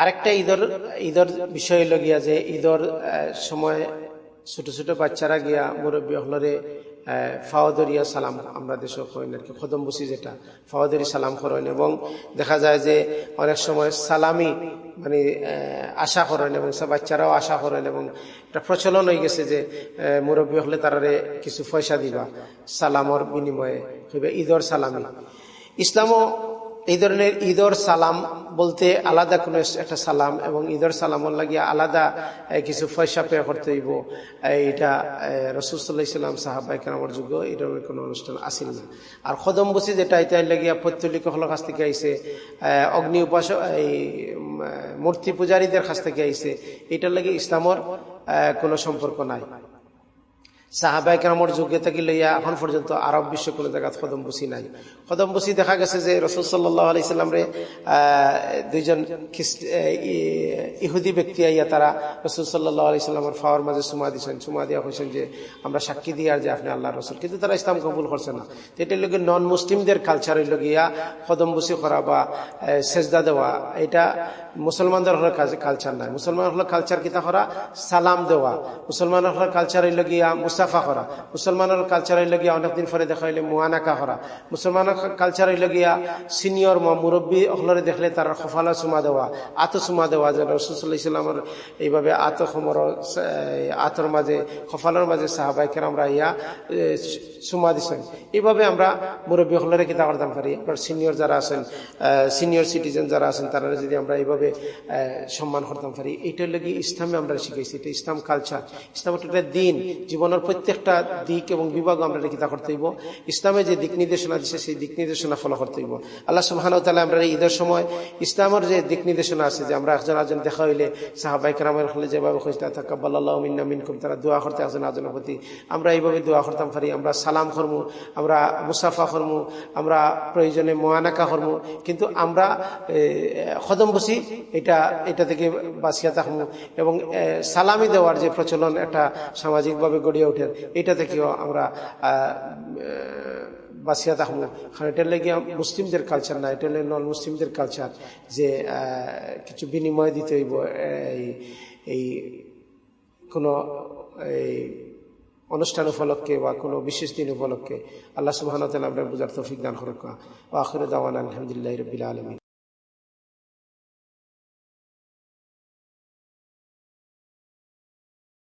আরেকটা ঈদর ঈদর বিষয় লগিয়া যে ঈদর সময় ছোট ছোট বাচ্চারা গিয়া মুরব্বী হলরে ফাওয়াদরিয়া সালাম আমরা দেশ করেন আর কি খদম বসি যেটা, ফাওয়াদরি সালাম করেন। এবং দেখা যায় যে অনেক সময় সালামি মানে আশা করেন এবং বাচ্চারাও আশা করেন এবং একটা প্রচলন হয়ে গেছে যে মুরব্বী হলে তারারে কিছু পয়সা দিবা, সালামর বিনিময়ে ঈদর সালামি। ইসলামও এই ধরনের ঈদর সালাম বলতে আলাদা কোনো একটা সালাম এবং ঈদর সালামর লাগিয়ে আলাদা কিছু পয়সা পে করতে হইব। এটা রসুল্লাহ ইসলাম সাহাবাই কেনামর যুগ এটার কোনো অনুষ্ঠান আসিল না। আর খদম বসি যেটা, এটা লাগিয়া পৈতলিক হলের কাছ থেকে আইসে অগ্নি উপাসক এই মূর্তি পূজারীদের কাছ থেকে আইসে এটার লাগে ইসলামর কোনো সম্পর্ক নাই। সাহাবাই কেরামর যুগে থেকে লইয়া এখন পর্যন্ত আরব বিশ্ব কোনো জায়গা খদম বুসি নাই। খদম বুসি দেখা গেছে যে রসুল সাল্লাহ আলাইসাল্লাম রে দুইজন ইহুদি ব্যক্তি আইয়া তারা রসুল সাল্লাহ আলাইসাল্লামের ফাওয়ার মাঝে সুমা দিয়েছেন সুমা দিয়া হয়েছেন যে, আমরা সাক্ষী দিয়ে আর যে আপনি আল্লাহ রসুল। কিন্তু তারা ইসলাম কবুল করছে না। এটার লোক নন মুসলিমদের কালচারের লগিয়া খদম বুসি করা বা সেজদা দেওয়া, এটা মুসলমানদের হলো কালচার নাই। মুসলমান হলো কালচার কিতা করা, সালাম দেওয়া। মুসলমানের হলো কালচারের লগিয়া মুসাফা করা। মুসলমানের কালচার হইল গিয়া অনেকদিন পরে দেখা হইলে মুয়ানাকা করা। মুসলমানের কালচার হইল গিয়া সিনিয়র মুরব্বী হলরে দেখলে তার সফালা চুমা দেওয়া, আত চুমা দেওয়া যে রসুল্লাহ ইসলামের এইভাবে আত সমর আতর মাঝে সফালের মাঝে সাহাবাই আমরা ইয়া চুমা দিছেন। এইভাবে আমরা মুরব্বী হলরে কিতা করতাম পারি সিনিয়র যারা আছেন সিনিয়র সিটিজেন যারা আছেন তারা যদি আমরা এইভাবে সম্মান করতাম পারি। এইটার লাগে ইসলামে আমরা শিখাইছি। এটা ইসলাম কালচার ইসলাম একটা দিন, জীবনের প্রত্যেকটা দিক এবং বিভাগ আমরা কিতা করতে হইব। ইসলামে যে দিক নির্দেশনা দিচ্ছে সেই দিক নির্দেশনা ফলো করতে হইব। আল্লাহ সুহান তালা আমরা ঈদের সময় ইসলামের যে দিক নির্দেশনা আছে, যে আমরা একজন আজন দেখা হইলে সাহাবাই কালামের হলে যেভাবে খুঁজতে থাকাবাল্লাহ মিন্না মিনকুম তারা দোয়া করতে, একজন আজনের প্রতি আমরা এইভাবে দোয়া করতাম পারি আমরা সালাম করমু, আমরা মুসাফা করমু, আমরা প্রয়োজনে মোয়ানাকা করমু কিন্তু আমরা খদম বসি এটা এটা থেকে বাঁচিয়া থাকব এবং সালামি দেওয়ার যে প্রচলন একটা সামাজিকভাবে গড়িয়ে ওঠেন এটা থেকেও আমরা বাঁচিয়া থাকব কারণ এটা লেগে মুসলিমদের কালচার না, এটা নন মুসলিমদের কালচার যে কিছু বিনিময় দিতে হইব, এই এই কোনো, এই অনুষ্ঠান উপলক্ষে বা কোনো বিশেষ দিন উপলক্ষে। আল্লাহ সুবাহ আমরা বুঝার তৌফিক দান করুক। আখির দাওয়ান আলহামদুলিল্লাহ রবিল আলমিন।